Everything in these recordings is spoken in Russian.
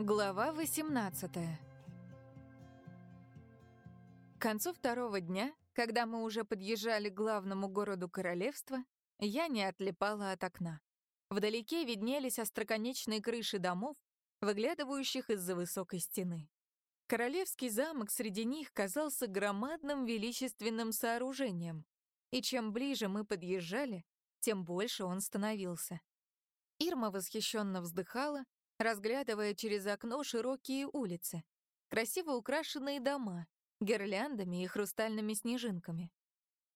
Глава 18 К концу второго дня, когда мы уже подъезжали к главному городу королевства, я не отлипала от окна. Вдалеке виднелись остроконечные крыши домов, выглядывающих из-за высокой стены. Королевский замок среди них казался громадным величественным сооружением, и чем ближе мы подъезжали, тем больше он становился. Ирма восхищенно вздыхала, разглядывая через окно широкие улицы, красиво украшенные дома, гирляндами и хрустальными снежинками.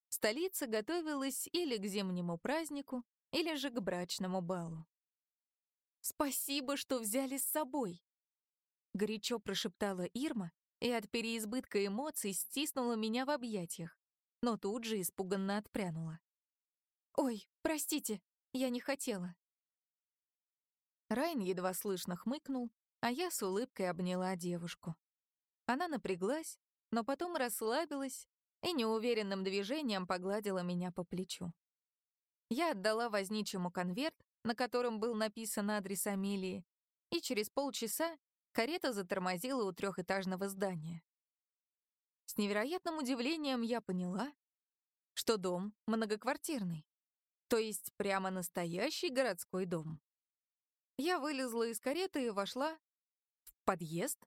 Столица готовилась или к зимнему празднику, или же к брачному балу. «Спасибо, что взяли с собой!» Горячо прошептала Ирма и от переизбытка эмоций стиснула меня в объятиях, но тут же испуганно отпрянула. «Ой, простите, я не хотела». Райн едва слышно хмыкнул, а я с улыбкой обняла девушку. Она напряглась, но потом расслабилась и неуверенным движением погладила меня по плечу. Я отдала возничему конверт, на котором был написан адрес Амелии, и через полчаса карета затормозила у трехэтажного здания. С невероятным удивлением я поняла, что дом многоквартирный, то есть прямо настоящий городской дом. Я вылезла из кареты и вошла в подъезд.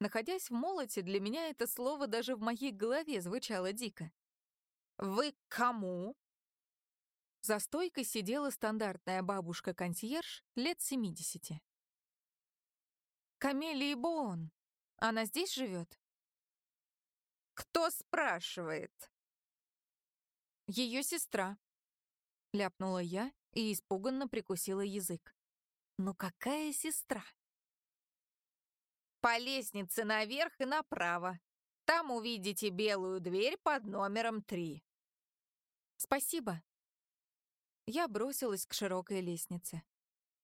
Находясь в молоте, для меня это слово даже в моей голове звучало дико. «Вы кому?» За стойкой сидела стандартная бабушка-консьерж лет 70. «Камелия Боон. Она здесь живет?» «Кто спрашивает?» Ее сестра», — ляпнула я и испуганно прикусила язык. Ну какая сестра? По лестнице наверх и направо. Там увидите белую дверь под номером три. Спасибо. Я бросилась к широкой лестнице.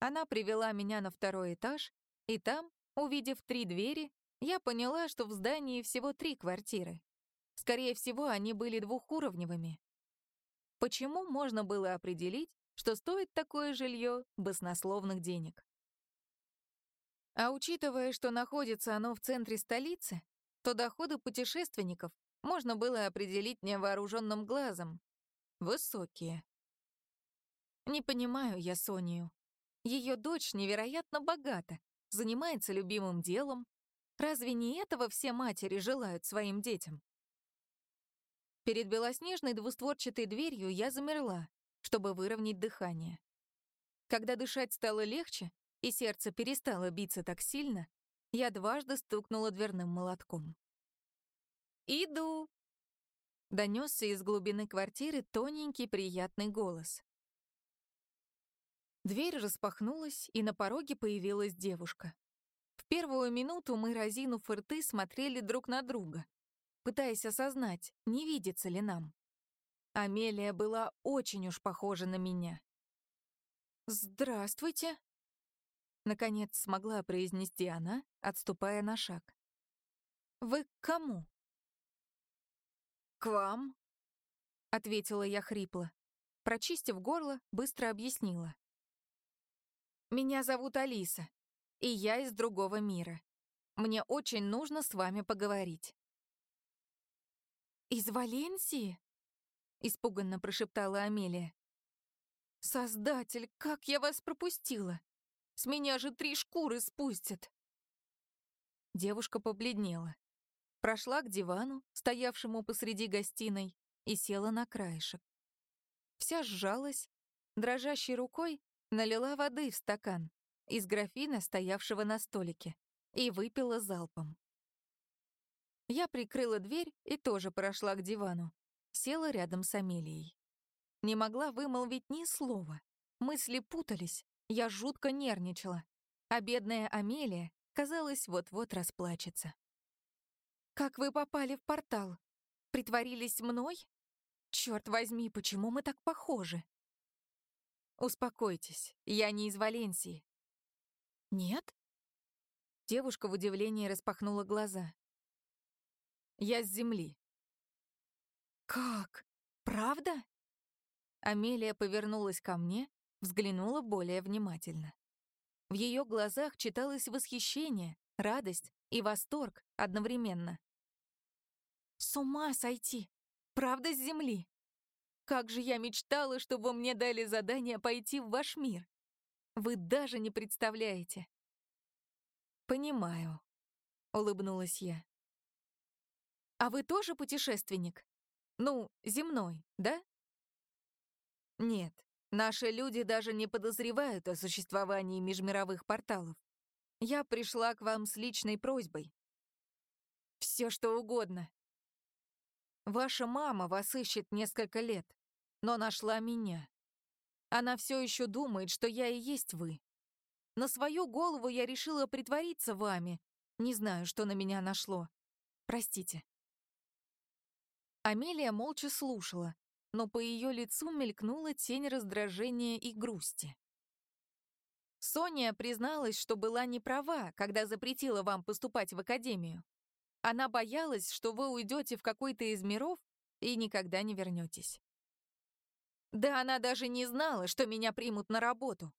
Она привела меня на второй этаж, и там, увидев три двери, я поняла, что в здании всего три квартиры. Скорее всего, они были двухуровневыми. Почему можно было определить, что стоит такое жилье баснословных денег. А учитывая, что находится оно в центре столицы, то доходы путешественников можно было определить невооруженным глазом. Высокие. Не понимаю я Сонию. Ее дочь невероятно богата, занимается любимым делом. Разве не этого все матери желают своим детям? Перед белоснежной двустворчатой дверью я замерла, чтобы выровнять дыхание. Когда дышать стало легче и сердце перестало биться так сильно, я дважды стукнула дверным молотком. «Иду!» — донесся из глубины квартиры тоненький приятный голос. Дверь распахнулась, и на пороге появилась девушка. В первую минуту мы, разинув рты, смотрели друг на друга, пытаясь осознать, не видится ли нам. Амелия была очень уж похожа на меня. «Здравствуйте», — наконец смогла произнести она, отступая на шаг. «Вы к кому?» «К вам», — ответила я хрипло. Прочистив горло, быстро объяснила. «Меня зовут Алиса, и я из другого мира. Мне очень нужно с вами поговорить». «Из Валенсии?» Испуганно прошептала Амелия. «Создатель, как я вас пропустила! С меня же три шкуры спустят!» Девушка побледнела. Прошла к дивану, стоявшему посреди гостиной, и села на краешек. Вся сжалась, дрожащей рукой налила воды в стакан из графина, стоявшего на столике, и выпила залпом. Я прикрыла дверь и тоже прошла к дивану, села рядом с Амелией. Не могла вымолвить ни слова. Мысли путались, я жутко нервничала, а бедная Амелия, казалось, вот-вот расплачется. «Как вы попали в портал? Притворились мной? Черт возьми, почему мы так похожи?» «Успокойтесь, я не из Валенсии». «Нет?» Девушка в удивлении распахнула глаза. «Я с Земли. «Как? Правда?» Амелия повернулась ко мне, взглянула более внимательно. В ее глазах читалось восхищение, радость и восторг одновременно. «С ума сойти! Правда с земли? Как же я мечтала, чтобы мне дали задание пойти в ваш мир! Вы даже не представляете!» «Понимаю», — улыбнулась я. «А вы тоже путешественник? Ну, земной, да?» «Нет, наши люди даже не подозревают о существовании межмировых порталов. Я пришла к вам с личной просьбой. Все что угодно. Ваша мама вас ищет несколько лет, но нашла меня. Она все еще думает, что я и есть вы. На свою голову я решила притвориться вами. Не знаю, что на меня нашло. Простите. Амелия молча слушала, но по ее лицу мелькнула тень раздражения и грусти. Соня призналась, что была не права, когда запретила вам поступать в академию. Она боялась, что вы уйдете в какой-то из миров и никогда не вернетесь. Да она даже не знала, что меня примут на работу.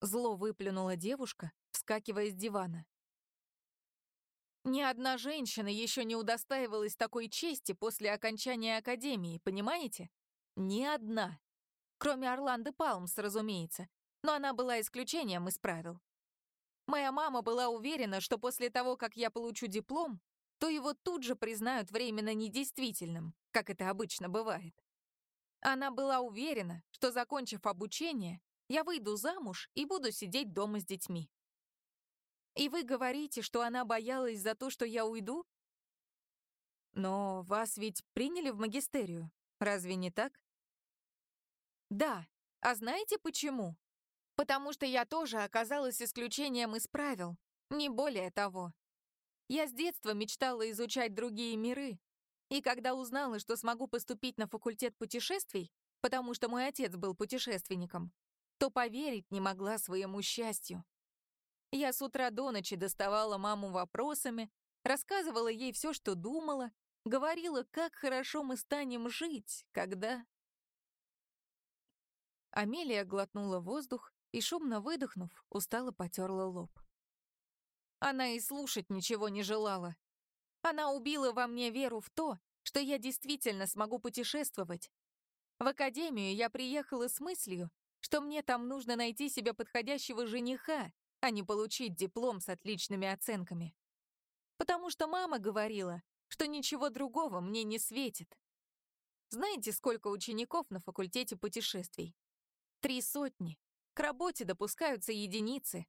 Зло выплюнула девушка, вскакивая с дивана. Ни одна женщина еще не удостаивалась такой чести после окончания академии, понимаете? Ни одна. Кроме Орланды Палмс, разумеется. Но она была исключением из правил. Моя мама была уверена, что после того, как я получу диплом, то его тут же признают временно недействительным, как это обычно бывает. Она была уверена, что, закончив обучение, я выйду замуж и буду сидеть дома с детьми. И вы говорите, что она боялась за то, что я уйду? Но вас ведь приняли в магистерию, разве не так? Да. А знаете почему? Потому что я тоже оказалась исключением из правил, не более того. Я с детства мечтала изучать другие миры, и когда узнала, что смогу поступить на факультет путешествий, потому что мой отец был путешественником, то поверить не могла своему счастью. Я с утра до ночи доставала маму вопросами, рассказывала ей все, что думала, говорила, как хорошо мы станем жить, когда... Амелия глотнула воздух и, шумно выдохнув, устало потерла лоб. Она и слушать ничего не желала. Она убила во мне веру в то, что я действительно смогу путешествовать. В академию я приехала с мыслью, что мне там нужно найти себе подходящего жениха, а не получить диплом с отличными оценками. Потому что мама говорила, что ничего другого мне не светит. Знаете, сколько учеников на факультете путешествий? Три сотни. К работе допускаются единицы,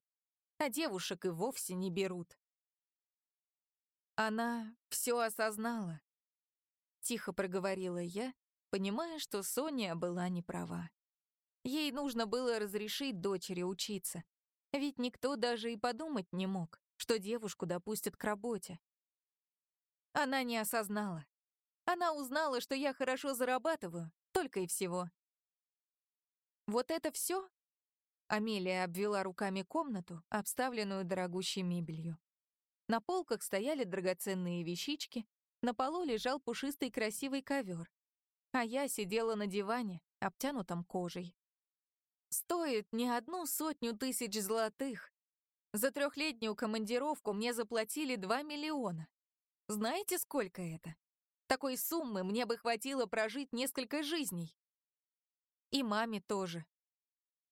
а девушек и вовсе не берут. Она все осознала. Тихо проговорила я, понимая, что Соня была не права. Ей нужно было разрешить дочери учиться, ведь никто даже и подумать не мог, что девушку допустят к работе. Она не осознала. Она узнала, что я хорошо зарабатываю, только и всего. Вот это все? Амелия обвела руками комнату, обставленную дорогущей мебелью. На полках стояли драгоценные вещички, на полу лежал пушистый красивый ковер, а я сидела на диване, обтянутом кожей стоит не одну сотню тысяч золотых. За трехлетнюю командировку мне заплатили 2 миллиона. Знаете, сколько это? Такой суммы мне бы хватило прожить несколько жизней. И маме тоже.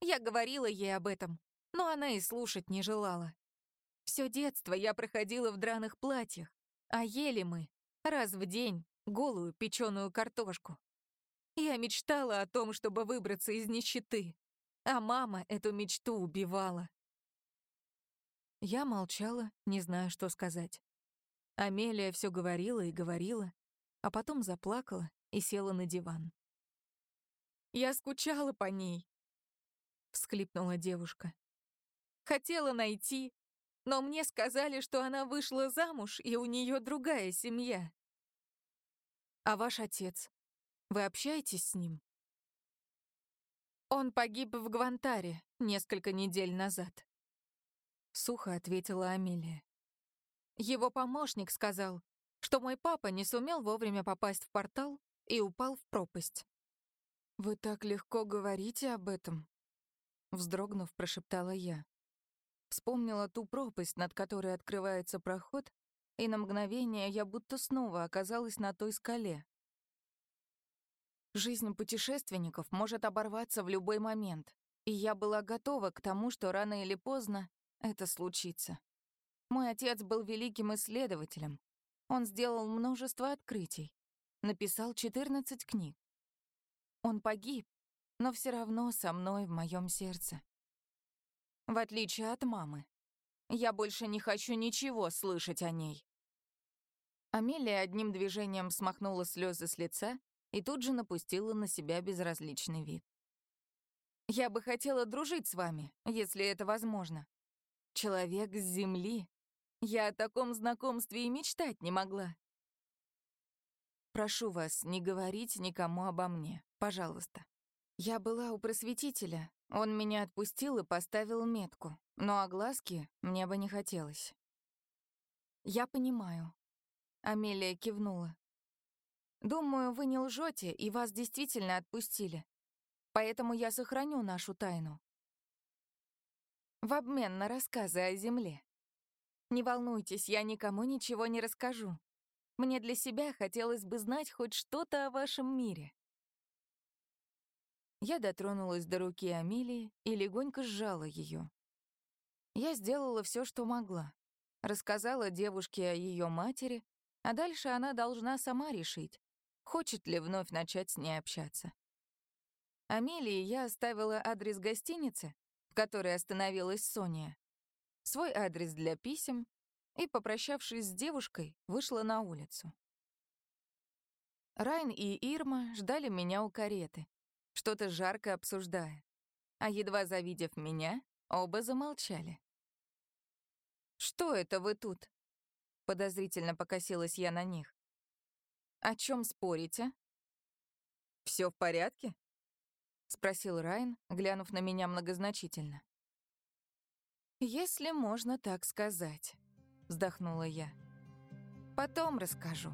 Я говорила ей об этом, но она и слушать не желала. Все детство я проходила в драных платьях, а ели мы раз в день голую печеную картошку. Я мечтала о том, чтобы выбраться из нищеты, а мама эту мечту убивала. Я молчала, не зная, что сказать. Амелия все говорила и говорила, а потом заплакала и села на диван. «Я скучала по ней», — всхлипнула девушка. «Хотела найти, но мне сказали, что она вышла замуж, и у нее другая семья». «А ваш отец? Вы общаетесь с ним?» Он погиб в Гвантаре несколько недель назад. Сухо ответила Амелия. Его помощник сказал, что мой папа не сумел вовремя попасть в портал и упал в пропасть. «Вы так легко говорите об этом», — вздрогнув, прошептала я. Вспомнила ту пропасть, над которой открывается проход, и на мгновение я будто снова оказалась на той скале. Жизнь путешественников может оборваться в любой момент, и я была готова к тому, что рано или поздно это случится. Мой отец был великим исследователем. Он сделал множество открытий, написал 14 книг. Он погиб, но все равно со мной в моем сердце. В отличие от мамы. Я больше не хочу ничего слышать о ней. Амелия одним движением смахнула слезы с лица и тут же напустила на себя безразличный вид. «Я бы хотела дружить с вами, если это возможно. Человек с Земли. Я о таком знакомстве и мечтать не могла. Прошу вас, не говорить никому обо мне, пожалуйста. Я была у просветителя, он меня отпустил и поставил метку, но огласки мне бы не хотелось. «Я понимаю». Амелия кивнула. «Думаю, вы не лжете, и вас действительно отпустили. Поэтому я сохраню нашу тайну. В обмен на рассказы о Земле. Не волнуйтесь, я никому ничего не расскажу. Мне для себя хотелось бы знать хоть что-то о вашем мире. Я дотронулась до руки Амелии и легонько сжала ее. Я сделала все, что могла. Рассказала девушке о ее матери, а дальше она должна сама решить, хочет ли вновь начать с ней общаться. Амелии я оставила адрес гостиницы, в которой остановилась Соня, свой адрес для писем и, попрощавшись с девушкой, вышла на улицу. Райн и Ирма ждали меня у кареты, что-то жарко обсуждая. А едва завидев меня, оба замолчали. «Что это вы тут?» Подозрительно покосилась я на них. «О чем спорите?» Все в порядке?» — спросил Райн, глянув на меня многозначительно. «Если можно так сказать», — вздохнула я. «Потом расскажу».